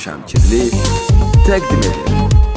Şəmkirli təqdim edir.